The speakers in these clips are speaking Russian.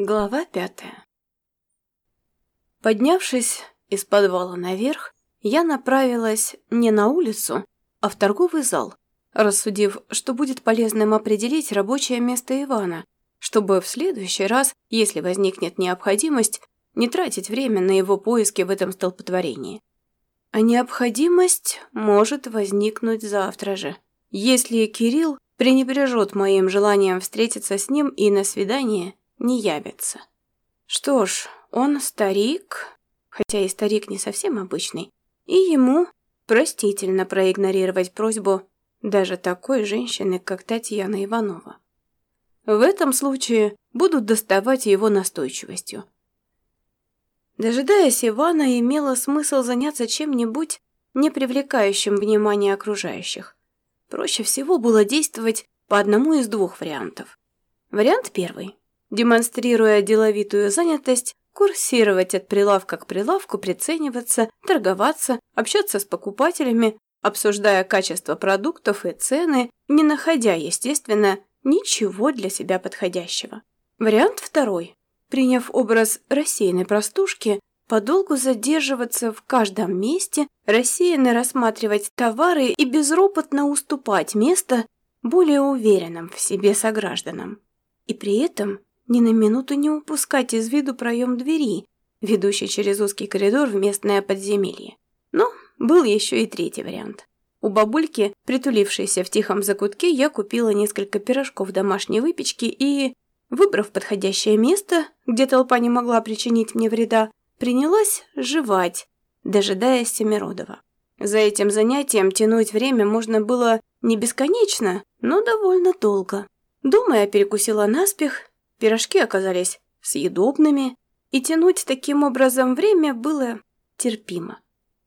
Глава пятая Поднявшись из подвала наверх, я направилась не на улицу, а в торговый зал, рассудив, что будет полезным определить рабочее место Ивана, чтобы в следующий раз, если возникнет необходимость, не тратить время на его поиски в этом столпотворении. А необходимость может возникнуть завтра же, если Кирилл пренебрежет моим желанием встретиться с ним и на свидание не явится. Что ж, он старик, хотя и старик не совсем обычный, и ему простительно проигнорировать просьбу даже такой женщины, как Татьяна Иванова. В этом случае будут доставать его настойчивостью. Дожидаясь Ивана, имело смысл заняться чем-нибудь, не привлекающим внимания окружающих. Проще всего было действовать по одному из двух вариантов. Вариант первый демонстрируя деловитую занятость, курсировать от прилавка к прилавку, прицениваться, торговаться, общаться с покупателями, обсуждая качество продуктов и цены, не находя, естественно, ничего для себя подходящего. Вариант второй. Приняв образ рассеянной простушки, подолгу задерживаться в каждом месте, рассеянно рассматривать товары и безропотно уступать место более уверенным в себе согражданам. И при этом ни на минуту не упускать из виду проем двери, ведущий через узкий коридор в местное подземелье. Но был еще и третий вариант. У бабульки, притулившейся в тихом закутке, я купила несколько пирожков домашней выпечки и, выбрав подходящее место, где толпа не могла причинить мне вреда, принялась жевать, дожидаясь Семиродова. За этим занятием тянуть время можно было не бесконечно, но довольно долго. Думая, перекусила наспех Пирожки оказались съедобными, и тянуть таким образом время было терпимо,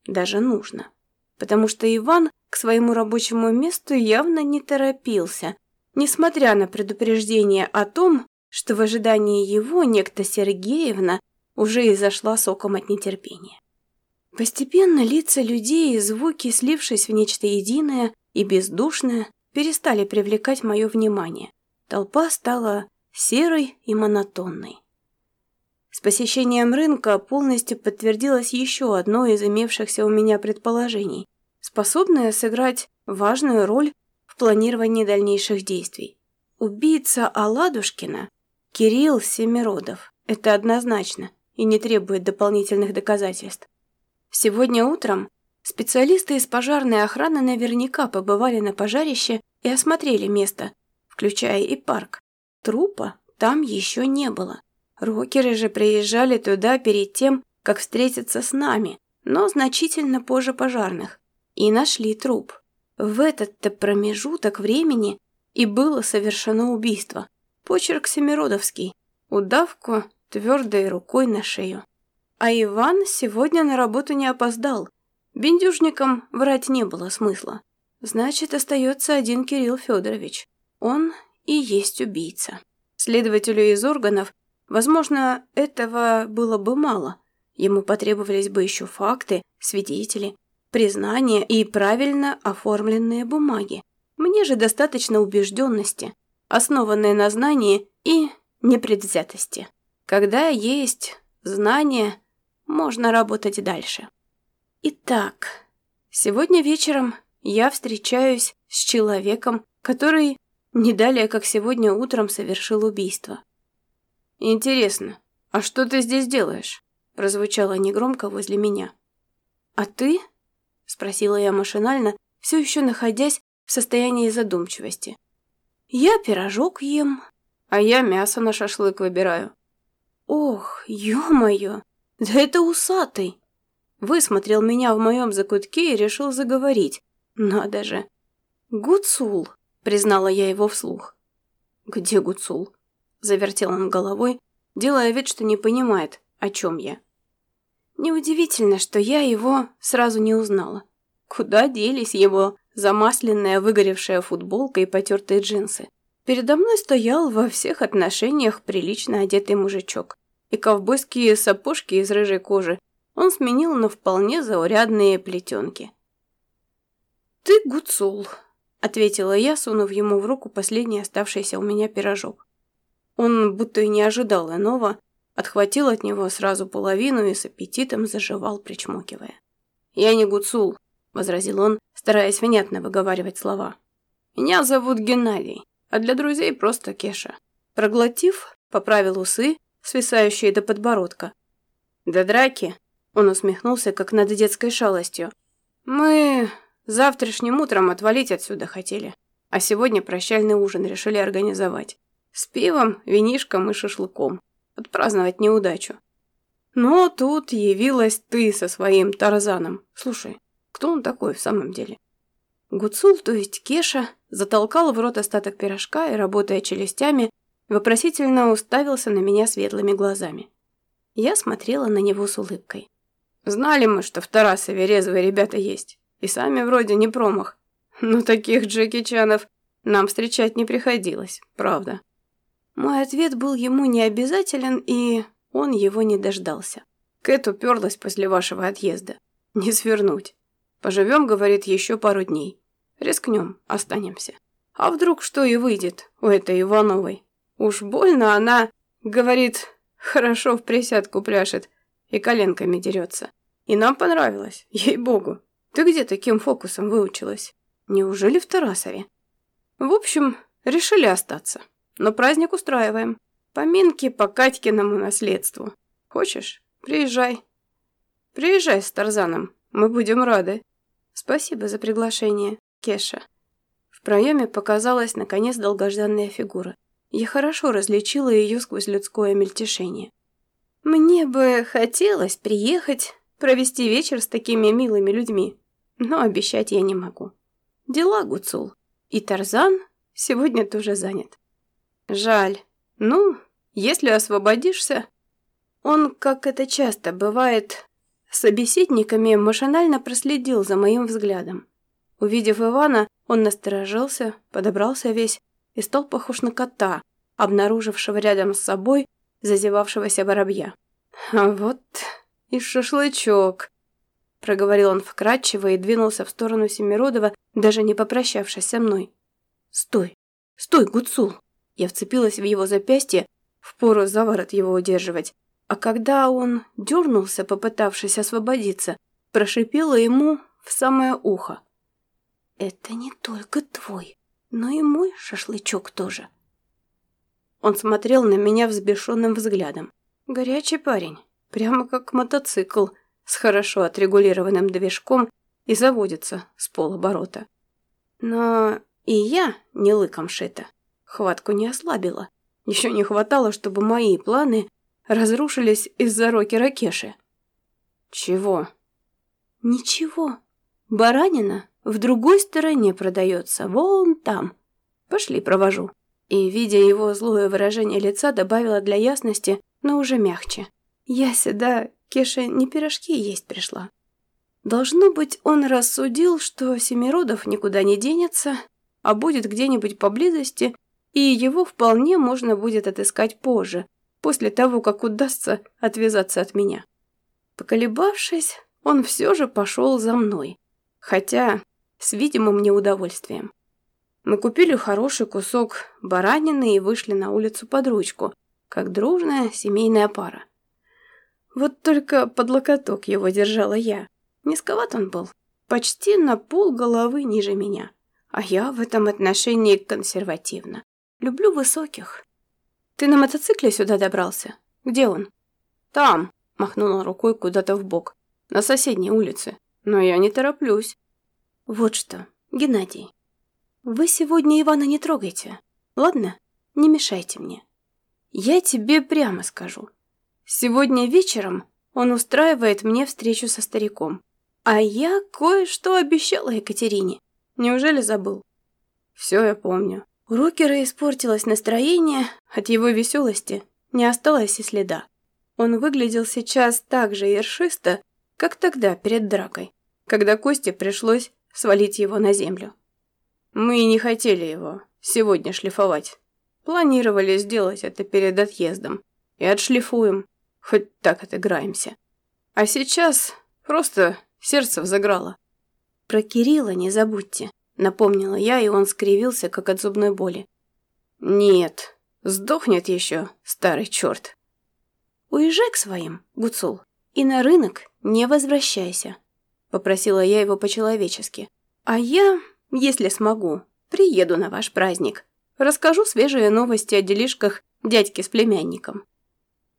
даже нужно. Потому что Иван к своему рабочему месту явно не торопился, несмотря на предупреждение о том, что в ожидании его некто Сергеевна уже изошла соком от нетерпения. Постепенно лица людей и звуки, слившись в нечто единое и бездушное, перестали привлекать мое внимание. Толпа стала серой и монотонной. С посещением рынка полностью подтвердилось еще одно из имевшихся у меня предположений, способное сыграть важную роль в планировании дальнейших действий. Убийца Аладушкина – Кирилл Семиродов. Это однозначно и не требует дополнительных доказательств. Сегодня утром специалисты из пожарной охраны наверняка побывали на пожарище и осмотрели место, включая и парк. Трупа там еще не было. Рокеры же приезжали туда перед тем, как встретиться с нами, но значительно позже пожарных. И нашли труп. В этот-то промежуток времени и было совершено убийство. Почерк Семиродовский. Удавку твердой рукой на шею. А Иван сегодня на работу не опоздал. Бендюжникам врать не было смысла. Значит, остается один Кирилл Федорович. Он и есть убийца. Следователю из органов, возможно, этого было бы мало. Ему потребовались бы еще факты, свидетели, признания и правильно оформленные бумаги. Мне же достаточно убежденности, основанной на знании и непредвзятости. Когда есть знания, можно работать дальше. Итак, сегодня вечером я встречаюсь с человеком, который не далее, как сегодня утром совершил убийство. «Интересно, а что ты здесь делаешь?» прозвучало негромко возле меня. «А ты?» – спросила я машинально, все еще находясь в состоянии задумчивости. «Я пирожок ем, а я мясо на шашлык выбираю». «Ох, ё-моё, да это усатый!» Высмотрел меня в моем закутке и решил заговорить. Надо же. Гуцул признала я его вслух. «Где Гуцул?» – завертел он головой, делая вид, что не понимает, о чем я. Неудивительно, что я его сразу не узнала. Куда делись его замасленная выгоревшая футболка и потертые джинсы? Передо мной стоял во всех отношениях прилично одетый мужичок. И ковбойские сапожки из рыжей кожи он сменил на вполне заурядные плетенки. «Ты гуцул», ответила я, сунув ему в руку последний оставшийся у меня пирожок. Он будто и не ожидал иного, отхватил от него сразу половину и с аппетитом заживал, причмокивая. «Я не Гуцул», — возразил он, стараясь внятно выговаривать слова. «Меня зовут Геннадий, а для друзей просто Кеша». Проглотив, поправил усы, свисающие до подбородка. «До драки?» — он усмехнулся, как над детской шалостью. «Мы завтрашним утром отвалить отсюда хотели, а сегодня прощальный ужин решили организовать. С пивом, винишком и шашлыком. Отпраздновать неудачу. Но тут явилась ты со своим Тарзаном. Слушай, кто он такой в самом деле? Гуцул, то есть Кеша, затолкал в рот остаток пирожка и, работая челюстями, вопросительно уставился на меня светлыми глазами. Я смотрела на него с улыбкой. Знали мы, что в Тарасове резвые ребята есть. И сами вроде не промах. Но таких Джеки Чанов нам встречать не приходилось, правда. Мой ответ был ему необязателен, и он его не дождался. Кэт уперлась после вашего отъезда. Не свернуть. Поживем, говорит, еще пару дней. Рискнем, останемся. А вдруг что и выйдет у этой Ивановой? Уж больно она, говорит, хорошо в присядку пляшет и коленками дерется. И нам понравилось, ей-богу. Ты где таким фокусом выучилась? Неужели в Тарасове? В общем, решили остаться. Но праздник устраиваем. Поминки по Катькиному наследству. Хочешь? Приезжай. Приезжай с Тарзаном. Мы будем рады. Спасибо за приглашение, Кеша. В проеме показалась, наконец, долгожданная фигура. Я хорошо различила ее сквозь людское мельтешение. Мне бы хотелось приехать, провести вечер с такими милыми людьми, но обещать я не могу. Дела, Гуцул. И Тарзан сегодня тоже занят. Жаль. Ну, если освободишься... Он, как это часто бывает, собеседниками машинально проследил за моим взглядом. Увидев Ивана, он насторожился, подобрался весь и стал похож на кота, обнаружившего рядом с собой зазевавшегося воробья. «А вот и шашлычок», — проговорил он вкратчиво и двинулся в сторону Семиродова, даже не попрощавшись со мной. «Стой! Стой, Гуцул!» Я вцепилась в его запястье, впору за ворот его удерживать. А когда он дернулся, попытавшись освободиться, прошипела ему в самое ухо. «Это не только твой, но и мой шашлычок тоже». Он смотрел на меня взбешенным взглядом. Горячий парень, прямо как мотоцикл, с хорошо отрегулированным движком и заводится с полоборота. Но и я не лыком шита хватку не ослабила. Еще не хватало, чтобы мои планы разрушились из-за Роки Ракеши. Чего? Ничего. Баранина в другой стороне продается, вон там. Пошли, провожу. И, видя его злое выражение лица, добавила для ясности, но уже мягче. Я сюда, Кеша, не пирожки есть пришла. Должно быть, он рассудил, что Семиродов никуда не денется, а будет где-нибудь поблизости и его вполне можно будет отыскать позже, после того, как удастся отвязаться от меня. Поколебавшись, он все же пошел за мной, хотя с видимым неудовольствием. Мы купили хороший кусок баранины и вышли на улицу под ручку, как дружная семейная пара. Вот только под локоток его держала я. Низковат он был, почти на пол головы ниже меня, а я в этом отношении консервативна. Люблю высоких. Ты на мотоцикле сюда добрался? Где он? Там, махнула рукой куда-то в бок, на соседней улице. Но я не тороплюсь. Вот что, Геннадий, вы сегодня Ивана не трогайте, ладно? Не мешайте мне. Я тебе прямо скажу. Сегодня вечером он устраивает мне встречу со стариком. А я кое-что обещала Екатерине. Неужели забыл? Все я помню. У Рокера испортилось настроение, от его веселости не осталось и следа. Он выглядел сейчас так же ершисто, как тогда перед дракой, когда Косте пришлось свалить его на землю. Мы не хотели его сегодня шлифовать. Планировали сделать это перед отъездом. И отшлифуем, хоть так отыграемся. А сейчас просто сердце взыграло. Про Кирилла не забудьте. Напомнила я, и он скривился, как от зубной боли. «Нет», Сдохнет еще, старый черт. Уезжай к своим, Гуцул, и на рынок не возвращайся, попросила я его по-человечески. А я, если смогу, приеду на ваш праздник. Расскажу свежие новости о делишках дядьки с племянником.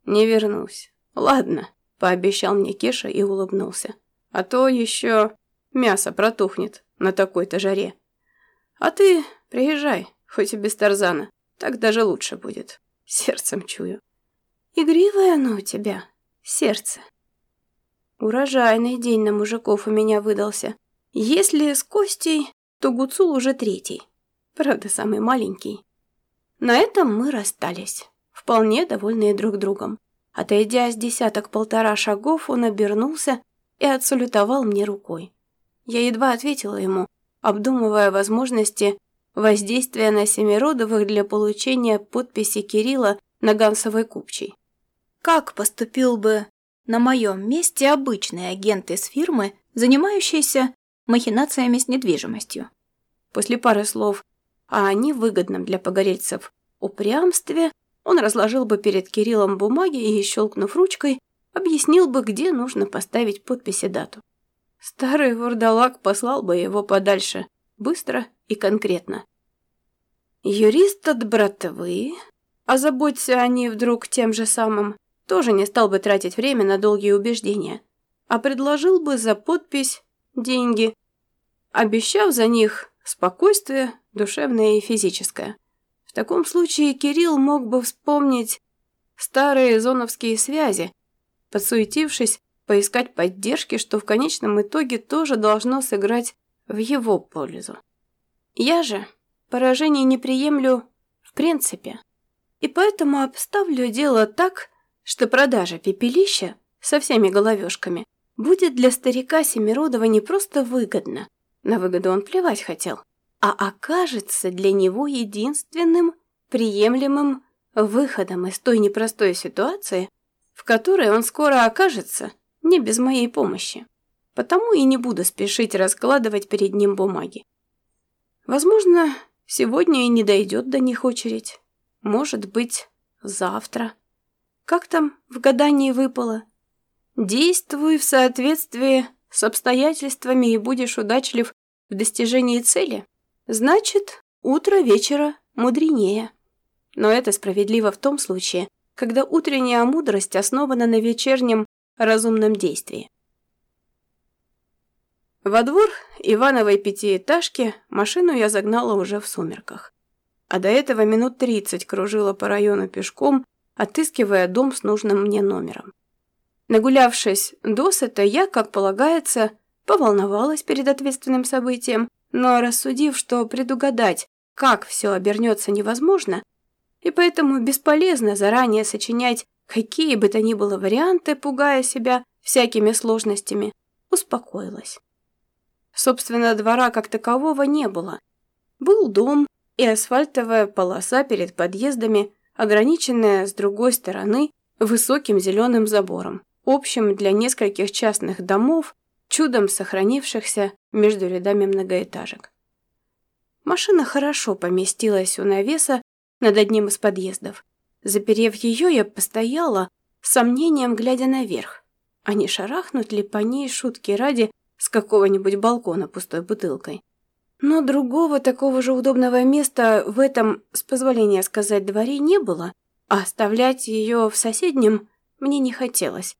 Не вернусь. Ладно, пообещал мне Кеша и улыбнулся. А то еще мясо протухнет на такой-то жаре. А ты приезжай, хоть и без Тарзана. Так даже лучше будет. Сердцем чую. Игривое оно у тебя, сердце. Урожайный день на мужиков у меня выдался. Если с Костей, то Гуцул уже третий. Правда, самый маленький. На этом мы расстались, вполне довольные друг другом. Отойдя с десяток-полтора шагов, он обернулся и отсалютовал мне рукой. Я едва ответила ему, обдумывая возможности воздействия на Семиродовых для получения подписи Кирилла на Гансовой купчей. Как поступил бы на моем месте обычный агент из фирмы, занимающийся махинациями с недвижимостью? После пары слов о невыгодном для погорельцев упрямстве он разложил бы перед Кириллом бумаги и, щелкнув ручкой, объяснил бы, где нужно поставить подпись и дату. Старый вурдалак послал бы его подальше, быстро и конкретно. Юрист от братвы, озаботься они вдруг тем же самым, тоже не стал бы тратить время на долгие убеждения, а предложил бы за подпись деньги, обещав за них спокойствие, душевное и физическое. В таком случае Кирилл мог бы вспомнить старые зоновские связи, подсуетившись, поискать поддержки, что в конечном итоге тоже должно сыграть в его пользу. Я же поражений не приемлю в принципе, и поэтому обставлю дело так, что продажа пепелища со всеми головешками будет для старика Семиродова не просто выгодна, на выгоду он плевать хотел, а окажется для него единственным приемлемым выходом из той непростой ситуации, в которой он скоро окажется не без моей помощи. Потому и не буду спешить раскладывать перед ним бумаги. Возможно, сегодня и не дойдет до них очередь. Может быть, завтра. Как там в гадании выпало? Действуй в соответствии с обстоятельствами и будешь удачлив в достижении цели. Значит, утро вечера мудренее. Но это справедливо в том случае, когда утренняя мудрость основана на вечернем разумном действии. Во двор Ивановой пятиэтажки машину я загнала уже в сумерках. А до этого минут тридцать кружила по району пешком, отыскивая дом с нужным мне номером. Нагулявшись досыта, я, как полагается, поволновалась перед ответственным событием, но рассудив, что предугадать, как все обернется невозможно, и поэтому бесполезно заранее сочинять какие бы то ни было варианты, пугая себя всякими сложностями, успокоилась. Собственно, двора как такового не было. Был дом и асфальтовая полоса перед подъездами, ограниченная с другой стороны высоким зеленым забором, общим для нескольких частных домов, чудом сохранившихся между рядами многоэтажек. Машина хорошо поместилась у навеса над одним из подъездов. Заперев ее, я постояла, с сомнением глядя наверх. А не шарахнут ли по ней шутки ради с какого-нибудь балкона пустой бутылкой? Но другого такого же удобного места в этом, с позволения сказать, дворе не было, а оставлять ее в соседнем мне не хотелось.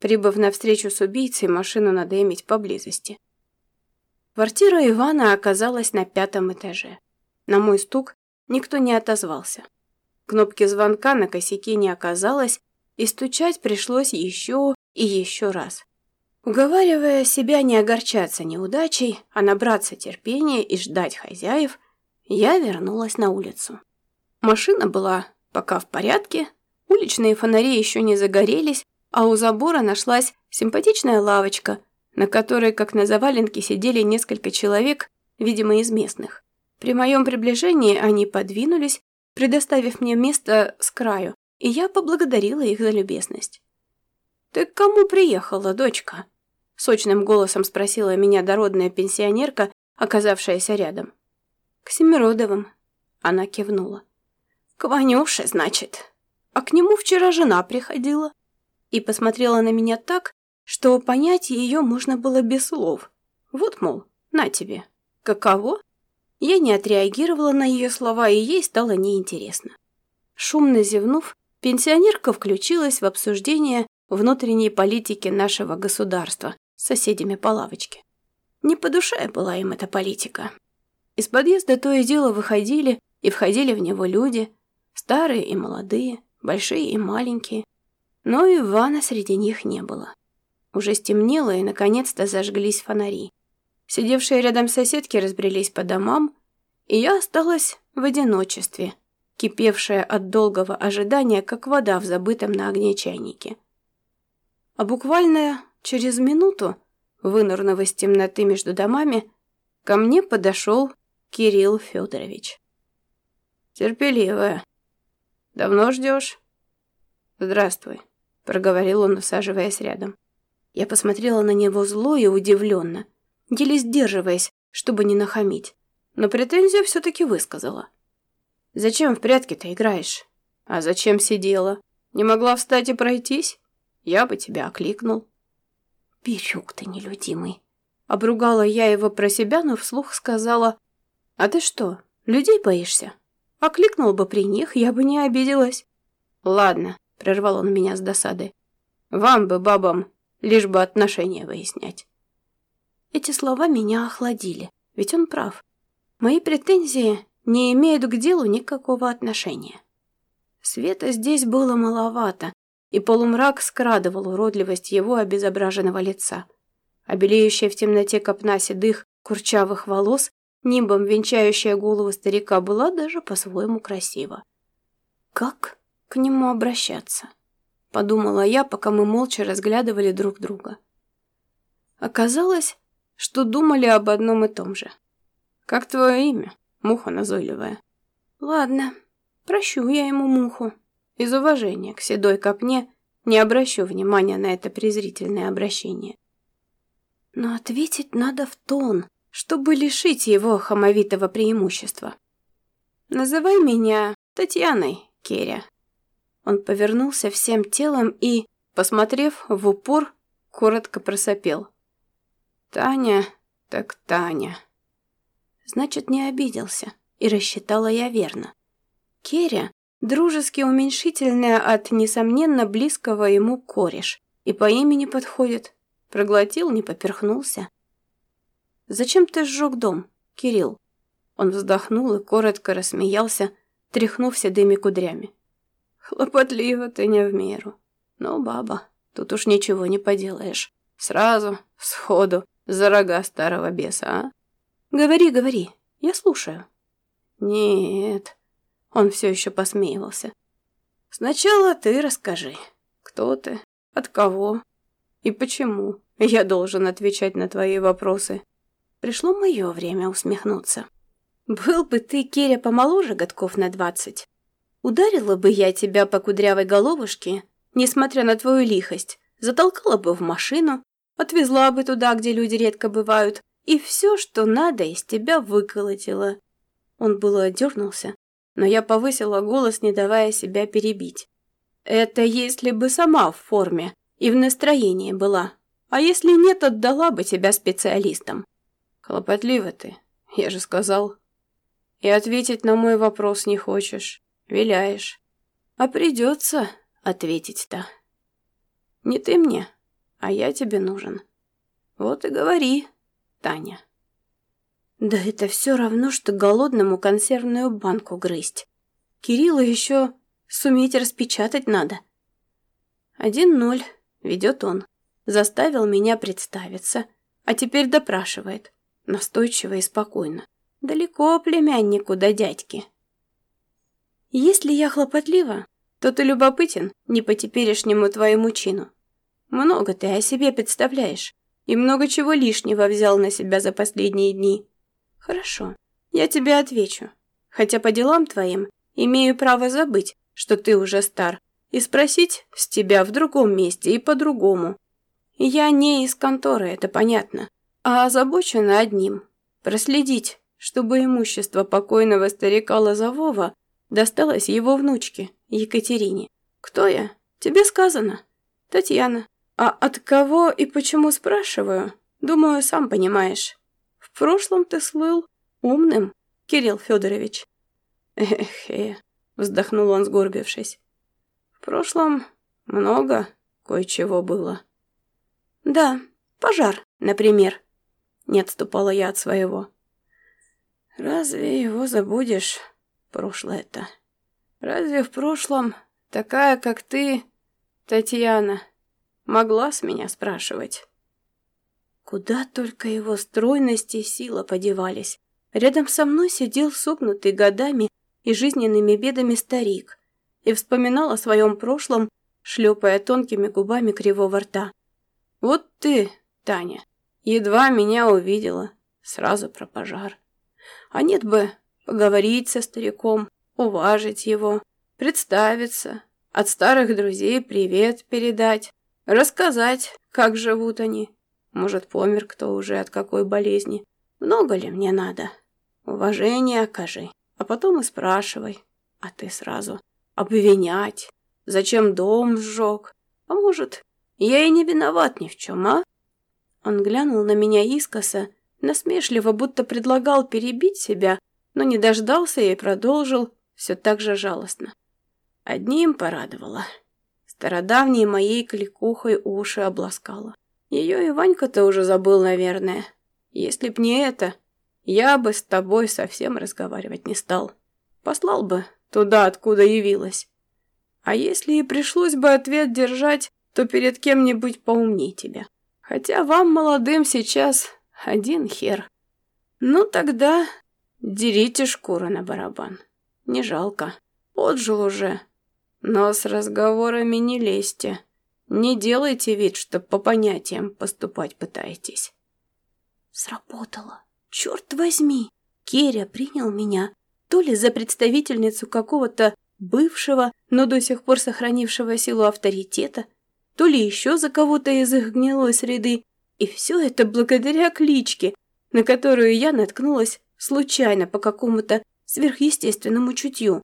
Прибыв на встречу с убийцей, машину надо иметь поблизости. Квартира Ивана оказалась на пятом этаже. На мой стук никто не отозвался. Кнопки звонка на косяке не оказалось, и стучать пришлось еще и еще раз. Уговаривая себя не огорчаться неудачей, а набраться терпения и ждать хозяев, я вернулась на улицу. Машина была пока в порядке, уличные фонари еще не загорелись, а у забора нашлась симпатичная лавочка, на которой, как на заваленке, сидели несколько человек, видимо, из местных. При моем приближении они подвинулись предоставив мне место с краю, и я поблагодарила их за любезность. «Ты к кому приехала, дочка?» Сочным голосом спросила меня дородная пенсионерка, оказавшаяся рядом. «К Семиродовым», — она кивнула. К Ванюше, значит. А к нему вчера жена приходила. И посмотрела на меня так, что понять ее можно было без слов. Вот, мол, на тебе. Каково? Я не отреагировала на ее слова, и ей стало неинтересно. Шумно зевнув, пенсионерка включилась в обсуждение внутренней политики нашего государства с соседями по лавочке. Не по душе была им эта политика. Из подъезда то и дело выходили и входили в него люди, старые и молодые, большие и маленькие. Но Ивана среди них не было. Уже стемнело, и наконец-то зажглись фонари. Сидевшие рядом соседки разбрелись по домам, и я осталась в одиночестве, кипевшая от долгого ожидания, как вода в забытом на огне чайнике. А буквально через минуту, вынырнув из темноты между домами, ко мне подошел Кирилл Федорович. «Терпеливая. Давно ждешь?» «Здравствуй», — проговорил он, усаживаясь рядом. Я посмотрела на него зло и удивленно — еле сдерживаясь, чтобы не нахамить. Но претензию все-таки высказала. «Зачем в прятки-то играешь? А зачем сидела? Не могла встать и пройтись? Я бы тебя окликнул». «Бирюк ты нелюдимый!» Обругала я его про себя, но вслух сказала, «А ты что, людей боишься? Окликнул бы при них, я бы не обиделась». «Ладно», — прервал он меня с досадой, «вам бы, бабам, лишь бы отношения выяснять». Эти слова меня охладили, ведь он прав. Мои претензии не имеют к делу никакого отношения. Света здесь было маловато, и полумрак скрадывал уродливость его обезображенного лица. Обелеющая в темноте копна седых, курчавых волос, нимбом венчающая голову старика, была даже по-своему красива. «Как к нему обращаться?» — подумала я, пока мы молча разглядывали друг друга. Оказалось, что думали об одном и том же. «Как твое имя, муха назойливая?» «Ладно, прощу я ему муху. Из уважения к седой копне не обращу внимания на это презрительное обращение. Но ответить надо в тон, чтобы лишить его хамовитого преимущества. «Называй меня Татьяной, Керя». Он повернулся всем телом и, посмотрев в упор, коротко просопел – Таня, так Таня. Значит, не обиделся. И рассчитала я верно. Керя дружески уменьшительная от, несомненно, близкого ему кореш. И по имени подходит. Проглотил, не поперхнулся. «Зачем ты сжег дом, Кирилл?» Он вздохнул и коротко рассмеялся, тряхнув седыми кудрями. «Хлопотливо ты не в меру. Но, баба, тут уж ничего не поделаешь. Сразу, сходу, за рога старого беса, а? Говори, говори, я слушаю. Нет, он все еще посмеивался. Сначала ты расскажи, кто ты, от кого и почему я должен отвечать на твои вопросы. Пришло мое время усмехнуться. Был бы ты, Керя, помоложе годков на двадцать. Ударила бы я тебя по кудрявой головушке, несмотря на твою лихость, затолкала бы в машину, Отвезла бы туда, где люди редко бывают, и все, что надо, из тебя выколотила. Он было отдернулся, но я повысила голос, не давая себя перебить. Это если бы сама в форме и в настроении была. А если нет, отдала бы тебя специалистам. Хлопотлива ты, я же сказал. И ответить на мой вопрос не хочешь, виляешь. А придется ответить-то. Не ты мне, а я тебе нужен. Вот и говори, Таня. Да это все равно, что голодному консервную банку грызть. Кириллу еще суметь распечатать надо. Один ноль, ведет он. Заставил меня представиться, а теперь допрашивает. Настойчиво и спокойно. Далеко племяннику до дядьки. Если я хлопотлива, то ты любопытен не по теперешнему твоему чину. Много ты о себе представляешь. И много чего лишнего взял на себя за последние дни. Хорошо, я тебе отвечу. Хотя по делам твоим имею право забыть, что ты уже стар, и спросить с тебя в другом месте и по-другому. Я не из конторы, это понятно, а озабочена одним. Проследить, чтобы имущество покойного старика Лозового досталось его внучке, Екатерине. Кто я? Тебе сказано. Татьяна. А от кого и почему спрашиваю? Думаю, сам понимаешь. В прошлом ты слыл умным, Кирилл Федорович. Эхе, вздохнул он, сгорбившись. В прошлом много кое-чего было. Да, пожар, например. Не отступала я от своего. Разве его забудешь, прошлое-то? Разве в прошлом такая, как ты, Татьяна, могла с меня спрашивать? Куда только его стройность и сила подевались. Рядом со мной сидел согнутый годами и жизненными бедами старик и вспоминал о своем прошлом, шлепая тонкими губами кривого рта. «Вот ты, Таня, едва меня увидела, сразу про пожар. А нет бы поговорить со стариком, уважить его, представиться, от старых друзей привет передать, рассказать, как живут они. Может, помер кто уже от какой болезни. Много ли мне надо? Уважение окажи, а потом и спрашивай. А ты сразу обвинять. Зачем дом сжег? А может, я и не виноват ни в чем, а? Он глянул на меня искоса, насмешливо, будто предлагал перебить себя, но не дождался и продолжил все так же жалостно. Одним порадовало. Стародавней моей кликухой уши обласкала. Ее и Ванька-то уже забыл, наверное. Если б не это, я бы с тобой совсем разговаривать не стал. Послал бы туда, откуда явилась. А если и пришлось бы ответ держать, то перед кем-нибудь поумней тебя. Хотя вам, молодым, сейчас один хер. Ну тогда дерите шкуру на барабан. Не жалко. Отжил уже. Но с разговорами не лезьте. Не делайте вид, что по понятиям поступать пытаетесь. Сработало. Черт возьми. Керя принял меня то ли за представительницу какого-то бывшего, но до сих пор сохранившего силу авторитета, то ли еще за кого-то из их гнилой среды, и все это благодаря кличке, на которую я наткнулась случайно по какому-то сверхъестественному чутью.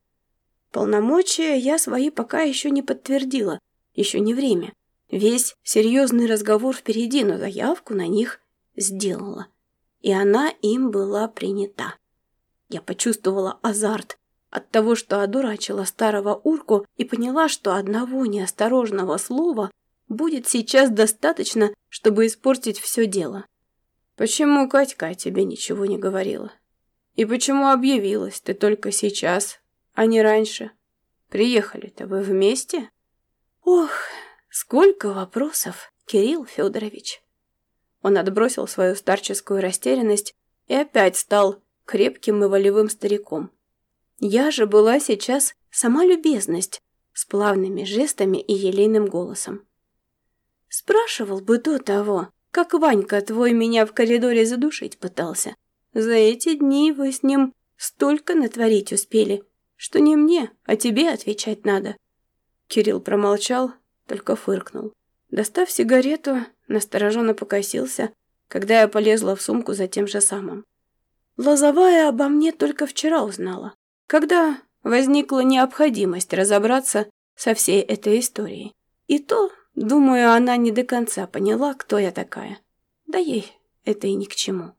Полномочия я свои пока еще не подтвердила, еще не время. Весь серьезный разговор впереди, но заявку на них сделала. И она им была принята. Я почувствовала азарт от того, что одурачила старого урку и поняла, что одного неосторожного слова будет сейчас достаточно, чтобы испортить все дело. Почему Катька тебе ничего не говорила? И почему объявилась ты только сейчас, а не раньше? Приехали-то вы вместе? Ох, сколько вопросов, Кирилл Федорович. Он отбросил свою старческую растерянность и опять стал крепким и волевым стариком. Я же была сейчас сама любезность, с плавными жестами и елейным голосом. Спрашивал бы до того, как Ванька твой меня в коридоре задушить пытался. За эти дни вы с ним столько натворить успели, что не мне, а тебе отвечать надо. Кирилл промолчал, только фыркнул. Достав сигарету, настороженно покосился, когда я полезла в сумку за тем же самым. Лозовая обо мне только вчера узнала, когда возникла необходимость разобраться со всей этой историей. И то Думаю, она не до конца поняла, кто я такая. Да ей это и ни к чему.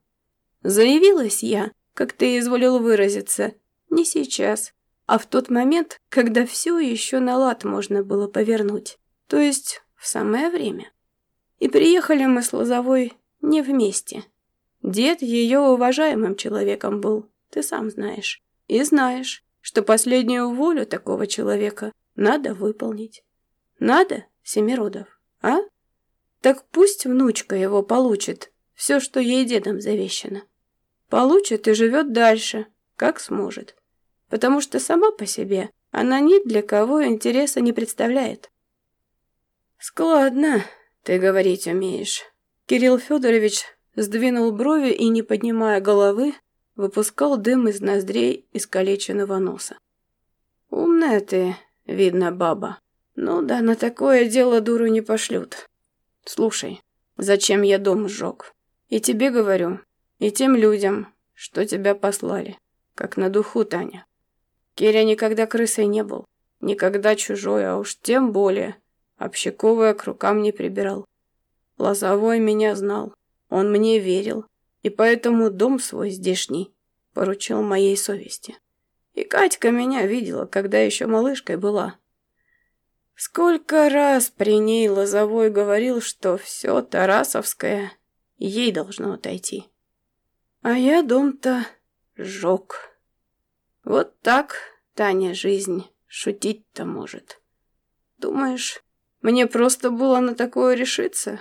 Заявилась я, как ты изволил выразиться, не сейчас, а в тот момент, когда все еще на лад можно было повернуть, то есть в самое время. И приехали мы с Лозовой не вместе. Дед ее уважаемым человеком был, ты сам знаешь. И знаешь, что последнюю волю такого человека надо выполнить. Надо Семиродов, а? Так пусть внучка его получит все, что ей дедом завещано. Получит и живет дальше, как сможет. Потому что сама по себе она ни для кого интереса не представляет. «Складно, ты говорить умеешь». Кирилл Федорович сдвинул брови и, не поднимая головы, выпускал дым из ноздрей искалеченного носа. «Умная ты, видно, баба. Ну да, на такое дело дуру не пошлют. Слушай, зачем я дом сжег? И тебе говорю, и тем людям, что тебя послали. Как на духу, Таня. Киря никогда крысой не был, никогда чужой, а уж тем более общаковая к рукам не прибирал. Лозовой меня знал, он мне верил, и поэтому дом свой здешний поручил моей совести. И Катька меня видела, когда еще малышкой была. Сколько раз при ней Лозовой говорил, что все Тарасовское ей должно отойти. А я дом-то сжег. Вот так, Таня, жизнь шутить-то может. Думаешь, мне просто было на такое решиться?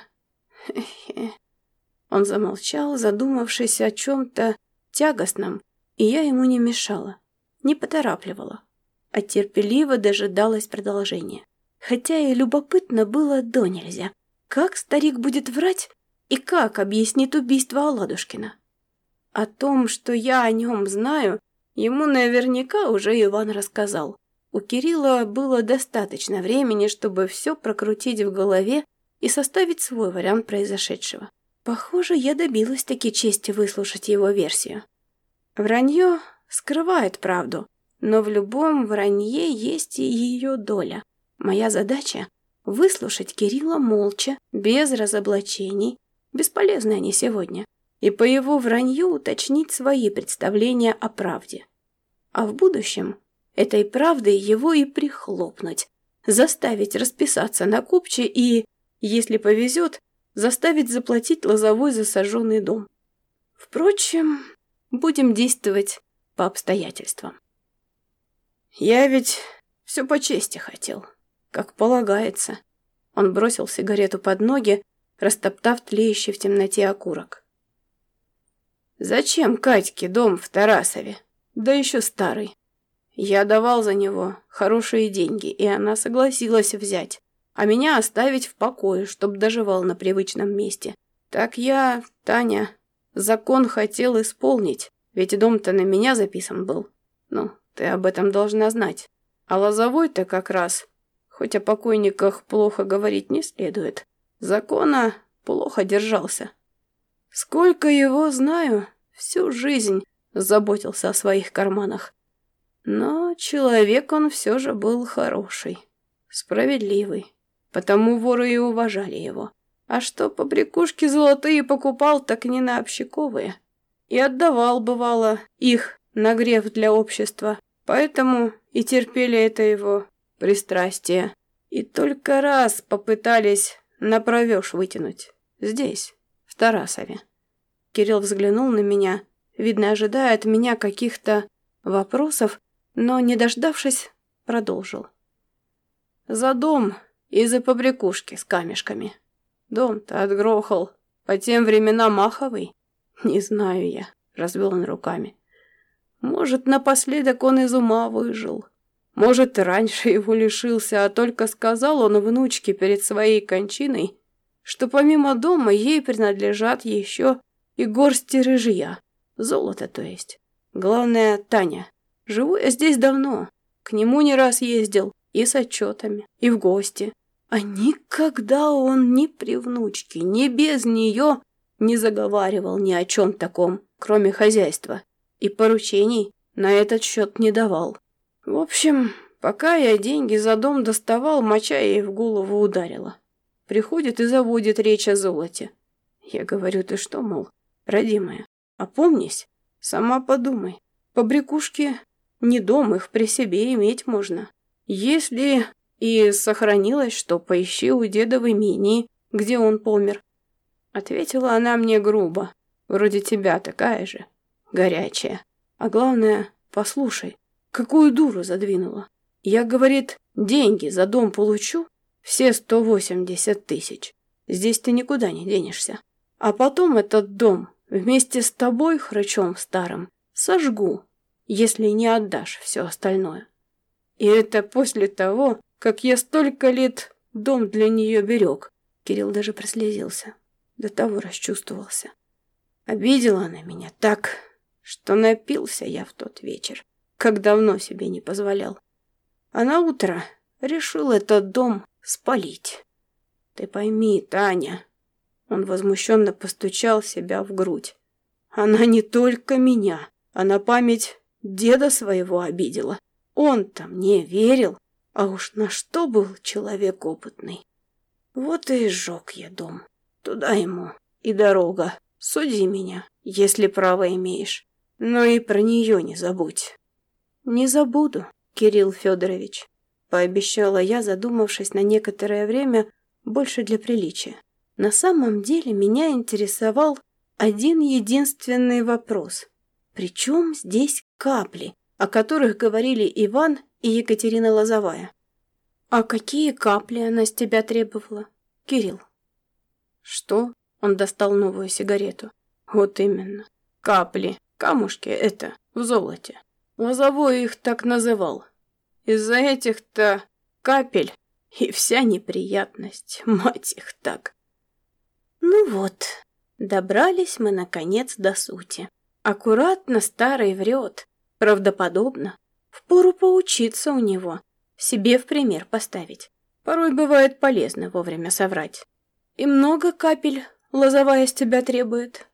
Он замолчал, задумавшись о чем-то тягостном, и я ему не мешала, не поторапливала, а терпеливо дожидалась продолжения. Хотя и любопытно было до нельзя. Как старик будет врать и как объяснит убийство Аладушкина? О том, что я о нем знаю, ему наверняка уже Иван рассказал. У Кирилла было достаточно времени, чтобы все прокрутить в голове и составить свой вариант произошедшего. Похоже, я добилась таки чести выслушать его версию. Вранье скрывает правду, но в любом вранье есть и ее доля. Моя задача — выслушать Кирилла молча, без разоблачений, бесполезны они сегодня, и по его вранью уточнить свои представления о правде. А в будущем этой правдой его и прихлопнуть, заставить расписаться на купче и, если повезет, заставить заплатить лозовой за сожженный дом. Впрочем, будем действовать по обстоятельствам. Я ведь все по чести хотел, как полагается. Он бросил сигарету под ноги, растоптав тлеющий в темноте окурок. Зачем Катьке дом в Тарасове? Да еще старый. Я давал за него хорошие деньги, и она согласилась взять а меня оставить в покое, чтоб доживал на привычном месте. Так я, Таня, закон хотел исполнить, ведь дом-то на меня записан был. Ну, ты об этом должна знать. А Лозовой-то как раз, хоть о покойниках плохо говорить не следует, закона плохо держался. Сколько его знаю, всю жизнь заботился о своих карманах. Но человек он все же был хороший, справедливый. Потому воры и уважали его. А что побрякушки золотые покупал, так не на общаковые. И отдавал, бывало, их, нагрев для общества. Поэтому и терпели это его пристрастие. И только раз попытались на провеж вытянуть. Здесь, Тарасове. Кирилл взглянул на меня, видно, ожидая от меня каких-то вопросов, но, не дождавшись, продолжил. «За дом из-за побрякушки с камешками. Дом-то отгрохал. По тем временам маховый. Не знаю я, развел он руками. Может, напоследок он из ума выжил. Может, раньше его лишился, а только сказал он внучке перед своей кончиной, что помимо дома ей принадлежат еще и горсти рыжья. Золото, то есть. Главное, Таня. Живу я здесь давно. К нему не раз ездил и с отчетами, и в гости. А никогда он ни при внучке, ни без нее не заговаривал ни о чем таком, кроме хозяйства, и поручений на этот счет не давал. В общем, пока я деньги за дом доставал, моча ей в голову ударила. Приходит и заводит речь о золоте. Я говорю, ты что, мол, родимая, опомнись, сама подумай. По брякушке не дом, их при себе иметь можно. Если и сохранилось, что поищи у деда в имении, где он помер. Ответила она мне грубо. Вроде тебя такая же. Горячая. А главное, послушай, какую дуру задвинула. Я, говорит, деньги за дом получу, все сто восемьдесят тысяч. Здесь ты никуда не денешься. А потом этот дом вместе с тобой, хрычом старым, сожгу, если не отдашь все остальное. И это после того, как я столько лет дом для нее берег. Кирилл даже прослезился. До того расчувствовался. Обидела она меня так, что напился я в тот вечер, как давно себе не позволял. А на утро решил этот дом спалить. Ты пойми, Таня. Он возмущенно постучал себя в грудь. Она не только меня, она память деда своего обидела. Он-то мне верил, а уж на что был человек опытный. Вот и сжег я дом. Туда ему и дорога. Суди меня, если право имеешь. Но и про нее не забудь. Не забуду, Кирилл Федорович, пообещала я, задумавшись на некоторое время, больше для приличия. На самом деле меня интересовал один единственный вопрос. Причем здесь капли, о которых говорили Иван и Екатерина Лозовая? А какие капли она с тебя требовала, Кирилл? Что? Он достал новую сигарету. Вот именно. Капли, камушки это, в золоте. Лозовой их так называл. Из-за этих-то капель и вся неприятность, мать их так. Ну вот, добрались мы наконец до сути. Аккуратно старый врет, правдоподобно. Впору поучиться у него, себе в пример поставить. Порой бывает полезно вовремя соврать. И много капель лозовая с тебя требует.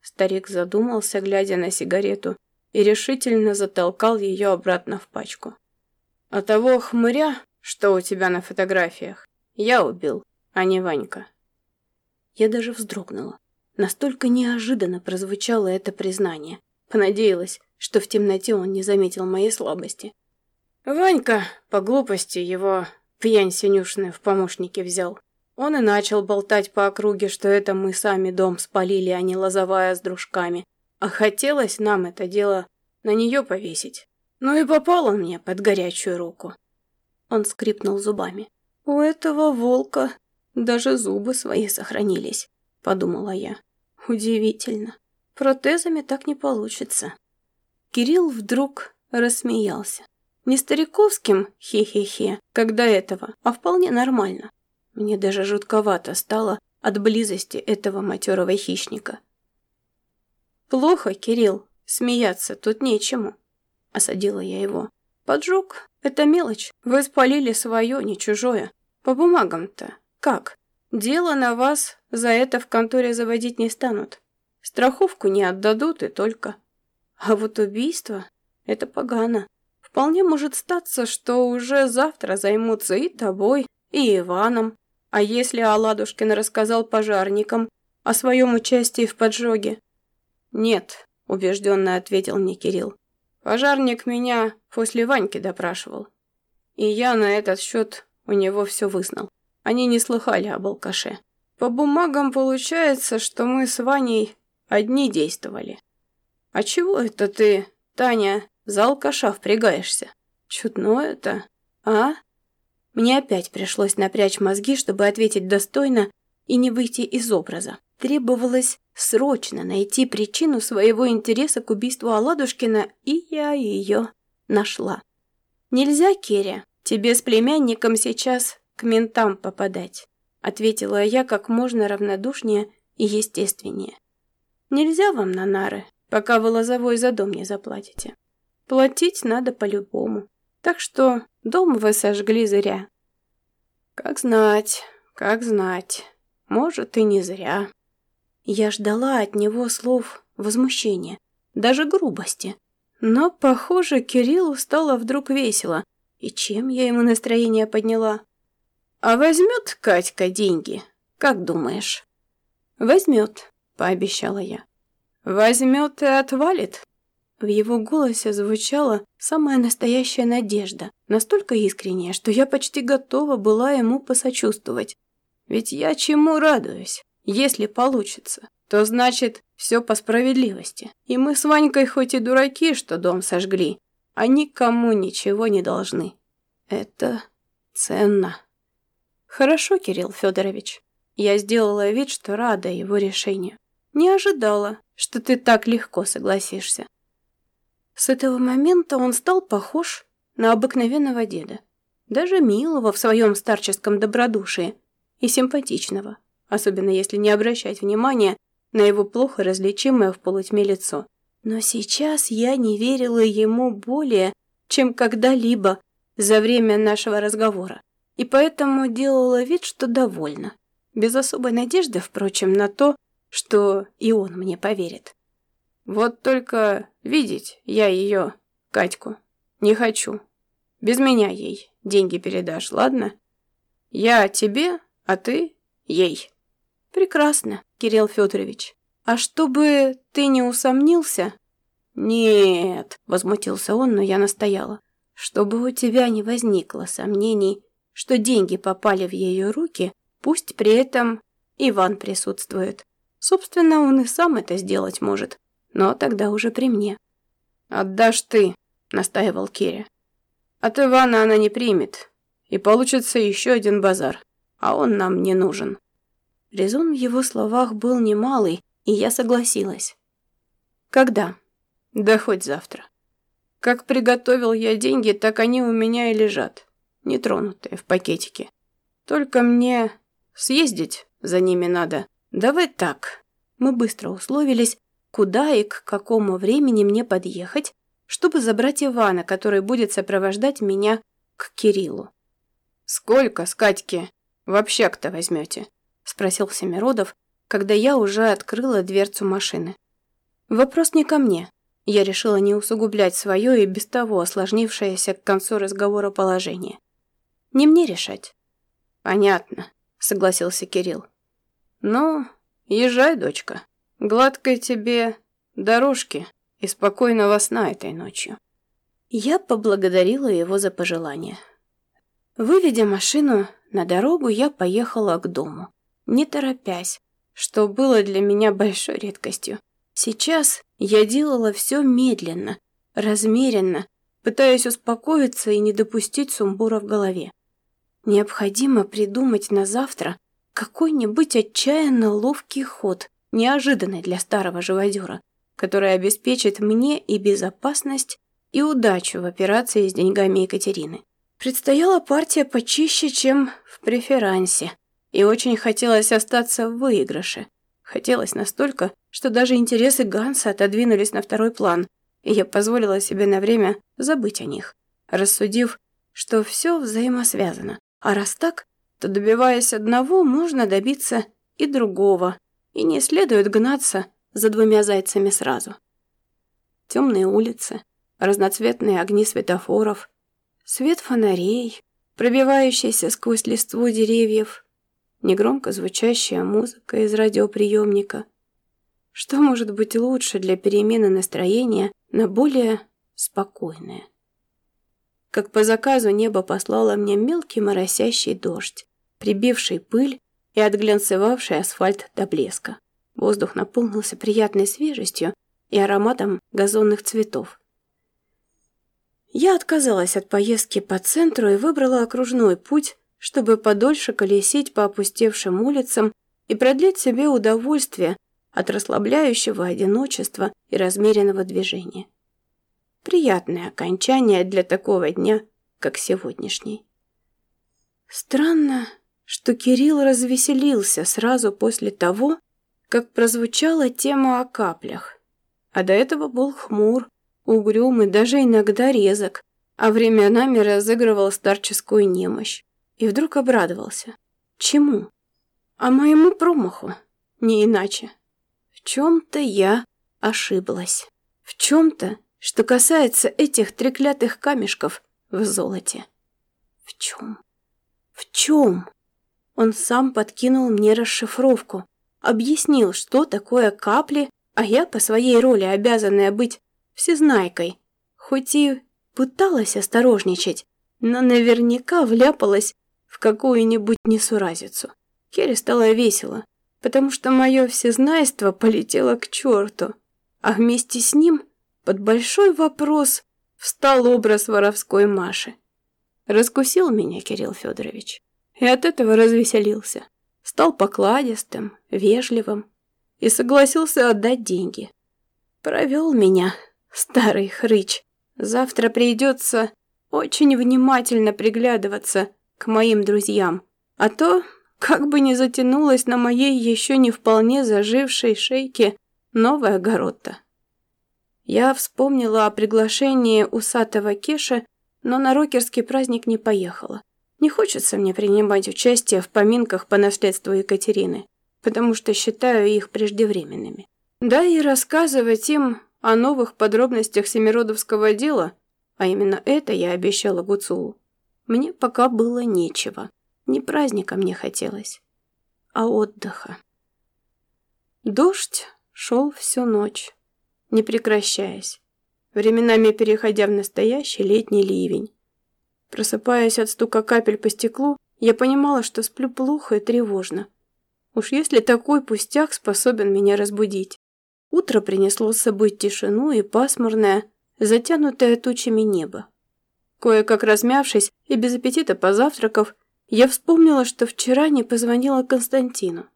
Старик задумался, глядя на сигарету, и решительно затолкал ее обратно в пачку. А того хмыря, что у тебя на фотографиях, я убил, а не Ванька. Я даже вздрогнула. Настолько неожиданно прозвучало это признание. Понадеялась, что в темноте он не заметил моей слабости. Ванька, по глупости, его пьянь синюшную в помощники взял. Он и начал болтать по округе, что это мы сами дом спалили, а не лозовая с дружками. А хотелось нам это дело на нее повесить. Ну и попал он мне под горячую руку. Он скрипнул зубами. У этого волка даже зубы свои сохранились, подумала я. Удивительно. Протезами так не получится. Кирилл вдруг рассмеялся. Не стариковским хе-хе-хе, как до этого, а вполне нормально. Мне даже жутковато стало от близости этого матерого хищника. «Плохо, Кирилл, смеяться тут нечему», — осадила я его. «Поджог — это мелочь, вы спалили свое, не чужое. По бумагам-то как? Дело на вас за это в конторе заводить не станут. Страховку не отдадут и только. А вот убийство — это погано. Вполне может статься, что уже завтра займутся и тобой, и Иваном, а если Аладушкин рассказал пожарникам о своем участии в поджоге? Нет, убежденно ответил мне Кирилл. Пожарник меня после Ваньки допрашивал. И я на этот счет у него все вызнал. Они не слыхали об алкаше. По бумагам получается, что мы с Ваней одни действовали. А чего это ты, Таня, за алкаша впрягаешься? Чудно это, а? Мне опять пришлось напрячь мозги, чтобы ответить достойно и не выйти из образа. Требовалось срочно найти причину своего интереса к убийству Аладушкина, и я ее нашла. «Нельзя, Керя, тебе с племянником сейчас к ментам попадать», ответила я как можно равнодушнее и естественнее. «Нельзя вам на нары, пока вы лозовой за дом не заплатите. Платить надо по-любому. Так что дом вы сожгли зря. Как знать, как знать. Может, и не зря. Я ждала от него слов возмущения, даже грубости. Но, похоже, Кириллу стало вдруг весело. И чем я ему настроение подняла? А возьмет Катька деньги, как думаешь? Возьмет, пообещала я. Возьмет и отвалит, в его голосе звучала самая настоящая надежда, настолько искренняя, что я почти готова была ему посочувствовать. Ведь я чему радуюсь? Если получится, то значит все по справедливости. И мы с Ванькой хоть и дураки, что дом сожгли, а никому ничего не должны. Это ценно. Хорошо, Кирилл Федорович. Я сделала вид, что рада его решению. Не ожидала, что ты так легко согласишься. С этого момента он стал похож на обыкновенного деда. Даже милого в своем старческом добродушии и симпатичного, особенно если не обращать внимания на его плохо различимое в полутьме лицо. Но сейчас я не верила ему более, чем когда-либо за время нашего разговора, и поэтому делала вид, что довольна, без особой надежды, впрочем, на то, что и он мне поверит. Вот только видеть я ее, Катьку, Не хочу. Без меня ей деньги передашь, ладно? Я тебе, а ты ей. Прекрасно, Кирилл Федорович. А чтобы ты не усомнился... Нет, возмутился он, но я настояла. Чтобы у тебя не возникло сомнений, что деньги попали в ее руки, пусть при этом Иван присутствует. Собственно, он и сам это сделать может, но тогда уже при мне. «Отдашь ты», — настаивал Киря. «От Ивана она не примет, и получится еще один базар, а он нам не нужен». Резон в его словах был немалый, и я согласилась. «Когда?» «Да хоть завтра. Как приготовил я деньги, так они у меня и лежат, нетронутые, в пакетике. Только мне съездить за ними надо. Давай так». Мы быстро условились, куда и к какому времени мне подъехать, чтобы забрать Ивана, который будет сопровождать меня к Кириллу. «Сколько с Катьки в общак-то возьмете?» – спросил Семиродов, когда я уже открыла дверцу машины. Вопрос не ко мне. Я решила не усугублять свое и без того осложнившееся к концу разговора положение. Не мне решать. «Понятно», — согласился Кирилл. «Ну, езжай, дочка. Гладкой тебе дорожки и спокойного сна этой ночью». Я поблагодарила его за пожелание. Выведя машину на дорогу, я поехала к дому, не торопясь, что было для меня большой редкостью. Сейчас я делала все медленно, размеренно, пытаясь успокоиться и не допустить сумбура в голове. Необходимо придумать на завтра какой-нибудь отчаянно ловкий ход, неожиданный для старого живодера, который обеспечит мне и безопасность, и удачу в операции с деньгами Екатерины. Предстояла партия почище, чем в преферансе, и очень хотелось остаться в выигрыше. Хотелось настолько, что даже интересы Ганса отодвинулись на второй план, и я позволила себе на время забыть о них, рассудив, что все взаимосвязано. А раз так, то добиваясь одного, можно добиться и другого, и не следует гнаться за двумя зайцами сразу. Темные улицы, разноцветные огни светофоров, свет фонарей, пробивающийся сквозь листву деревьев, негромко звучащая музыка из радиоприемника. Что может быть лучше для перемены настроения на более спокойное? Как по заказу небо послало мне мелкий моросящий дождь, прибивший пыль и отглянцевавший асфальт до блеска. Воздух наполнился приятной свежестью и ароматом газонных цветов. Я отказалась от поездки по центру и выбрала окружной путь чтобы подольше колесить по опустевшим улицам и продлить себе удовольствие от расслабляющего одиночества и размеренного движения. Приятное окончание для такого дня, как сегодняшний. Странно, что Кирилл развеселился сразу после того, как прозвучала тема о каплях, а до этого был хмур, угрюм и даже иногда резок, а временами разыгрывал старческую немощь. И вдруг обрадовался. Чему? А моему промаху. Не иначе. В чем-то я ошиблась. В чем-то, что касается этих треклятых камешков в золоте. В чем? В чем? Он сам подкинул мне расшифровку, объяснил, что такое капли, а я по своей роли обязанная быть всезнайкой, хоть и пыталась осторожничать, но наверняка вляпалась в какую-нибудь несуразицу. Керри стало весело, потому что мое всезнайство полетело к черту, а вместе с ним под большой вопрос встал образ воровской Маши. Раскусил меня Кирилл Федорович, и от этого развеселился. Стал покладистым, вежливым и согласился отдать деньги. Провел меня, старый хрыч. Завтра придется очень внимательно приглядываться к моим друзьям. А то, как бы ни затянулась на моей еще не вполне зажившей шейке новая горотта. Я вспомнила о приглашении усатого Кеша, но на рокерский праздник не поехала. Не хочется мне принимать участие в поминках по наследству Екатерины, потому что считаю их преждевременными. Да и рассказывать им о новых подробностях Семиродовского дела А именно это я обещала Гуцулу. Мне пока было нечего. Не праздника мне хотелось, а отдыха. Дождь шел всю ночь, не прекращаясь, временами переходя в настоящий летний ливень. Просыпаясь от стука капель по стеклу, я понимала, что сплю плохо и тревожно. Уж если такой пустяк способен меня разбудить. Утро принесло с собой тишину и пасмурное, затянутое тучами небо. Кое-как размявшись и без аппетита позавтракав, я вспомнила, что вчера не позвонила Константину.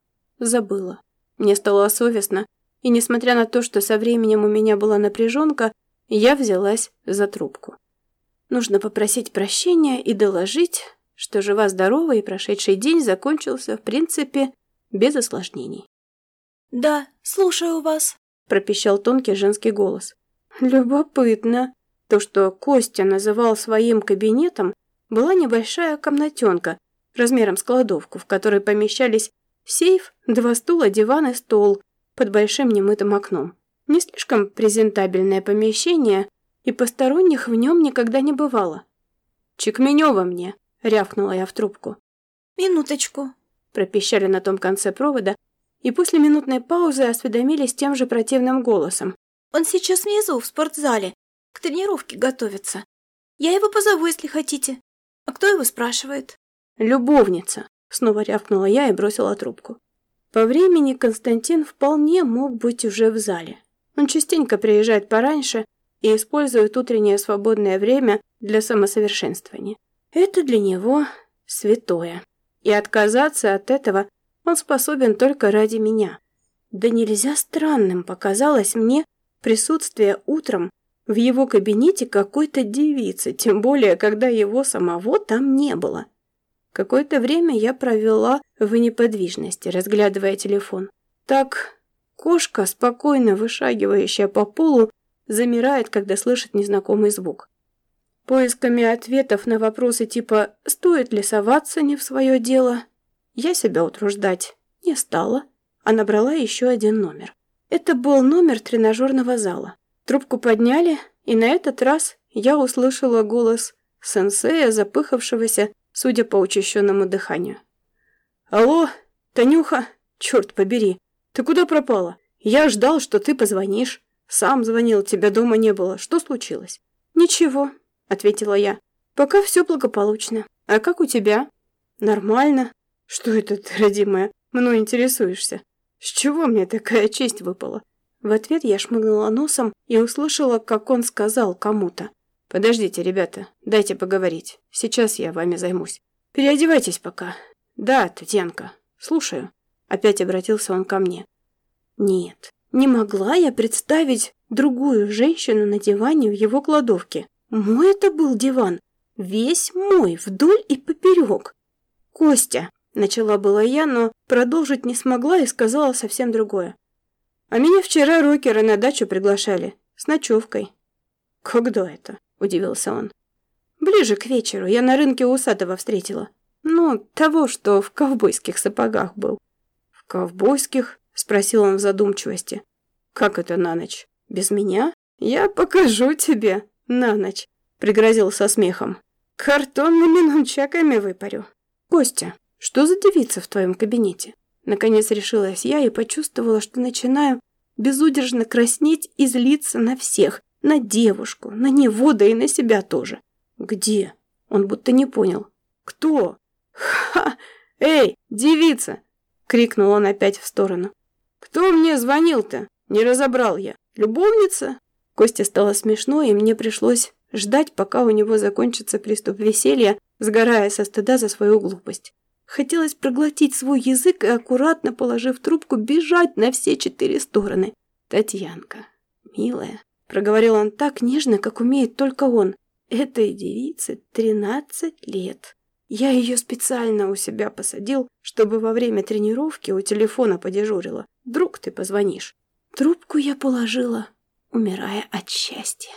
Забыла. Мне стало совестно, и несмотря на то, что со временем у меня была напряженка, я взялась за трубку. Нужно попросить прощения и доложить, что жива-здорова и прошедший день закончился, в принципе, без осложнений. «Да, слушаю вас», – пропищал тонкий женский голос. «Любопытно. То, что Костя называл своим кабинетом, была небольшая комнатенка размером с кладовку, в которой помещались сейф, два стула, диван и стол под большим немытым окном. Не слишком презентабельное помещение, и посторонних в нем никогда не бывало. «Чекменева мне!» — рявкнула я в трубку. «Минуточку!» — пропищали на том конце провода, и после минутной паузы осведомились тем же противным голосом. «Он сейчас внизу, в спортзале. К тренировке готовится. Я его позову, если хотите. А кто его спрашивает?» «Любовница!» — снова рявкнула я и бросила трубку. По времени Константин вполне мог быть уже в зале. Он частенько приезжает пораньше и использует утреннее свободное время для самосовершенствования. Это для него святое. И отказаться от этого он способен только ради меня. Да нельзя странным показалось мне присутствие утром в его кабинете какой-то девицы, тем более, когда его самого там не было. Какое-то время я провела в неподвижности, разглядывая телефон. Так кошка, спокойно вышагивающая по полу, замирает, когда слышит незнакомый звук. Поисками ответов на вопросы типа «стоит ли соваться не в свое дело?» я себя утруждать не стала, а набрала еще один номер. Это был номер тренажерного зала. Трубку подняли, и на этот раз я услышала голос сенсея, запыхавшегося, судя по учащенному дыханию. «Алло, Танюха, черт побери, ты куда пропала? Я ждал, что ты позвонишь. Сам звонил, тебя дома не было. Что случилось?» «Ничего», — ответила я. «Пока все благополучно. А как у тебя?» «Нормально. Что это ты, родимая, мной интересуешься? С чего мне такая честь выпала?» В ответ я шмыгнула носом и услышала, как он сказал кому-то. «Подождите, ребята, дайте поговорить. Сейчас я вами займусь. Переодевайтесь пока. Да, Татьянка, слушаю». Опять обратился он ко мне. «Нет, не могла я представить другую женщину на диване в его кладовке. Мой это был диван. Весь мой, вдоль и поперек. Костя, начала была я, но продолжить не смогла и сказала совсем другое. А меня вчера рокеры на дачу приглашали. С ночевкой. Когда это? Удивился он. Ближе к вечеру. Я на рынке Усатого встретила. Ну, того, что в ковбойских сапогах был. В ковбойских? Спросил он в задумчивости. Как это на ночь? Без меня? Я покажу тебе на ночь. Пригрозил со смехом. Картонными нунчаками выпарю. Костя, что за девица в твоем кабинете? Наконец решилась я и почувствовала, что начинаю безудержно краснеть и злиться на всех. На девушку, на него, да и на себя тоже. Где? Он будто не понял. Кто? Ха! Эй, девица! Крикнул он опять в сторону. Кто мне звонил-то? Не разобрал я. Любовница? Косте стало смешно, и мне пришлось ждать, пока у него закончится приступ веселья, сгорая со стыда за свою глупость. Хотелось проглотить свой язык и, аккуратно положив трубку, бежать на все четыре стороны. «Татьянка, милая», — проговорил он так нежно, как умеет только он, — «этой девице тринадцать лет». Я ее специально у себя посадил, чтобы во время тренировки у телефона подежурила. Вдруг ты позвонишь. Трубку я положила, умирая от счастья.